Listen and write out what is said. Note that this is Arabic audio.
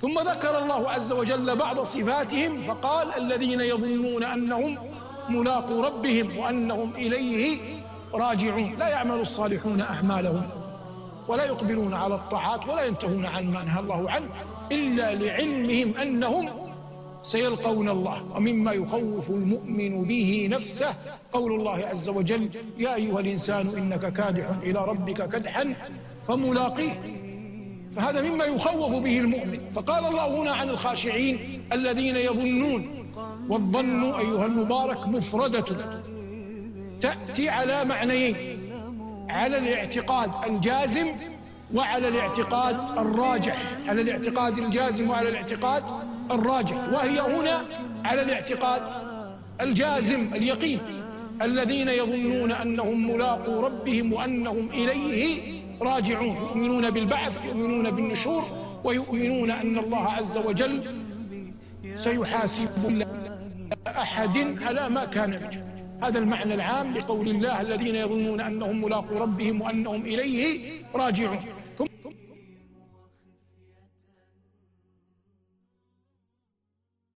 ثم ذكر الله عز وجل بعض صفاتهم فقال الذين يظنون أنهم ملاقوا ربهم وأنهم إليه راجعون. لا يعمل الصالحون أعمالهم ولا يقبلون على الطاعات ولا ينتهون عن ما نهى الله عنه إلا لعلمهم أنهم سيلقون الله. ومما يخوف المؤمن به نفسه قول الله عز وجل يا أيها الإنسان إنك كادح إلى ربك كدحا فملاقيه. فهذا مما يخوف به المؤمن. فقال الله هنا عن الخاشعين الذين يظنون والظن أيها المبارك مفردة. تأتي على معنيين على الاعتقاد الجازم وعلى الاعتقاد الراجح. على الاعتقاد الجازم وعلى الاعتقاد الراجح. وهي هنا على الاعتقاد الجازم اليقين. الذين يظنون أنهم ملاقوا ربهم وأنهم إليه راجعون يؤمنون بالبعث يؤمنون بالنشور ويؤمنون أن الله عز وجل سيحاسب أحد على ما كان منه. هذا المعنى العام لقول الله الذين يظنون أنهم ملاقوا ربهم وأنهم إليه راجعون.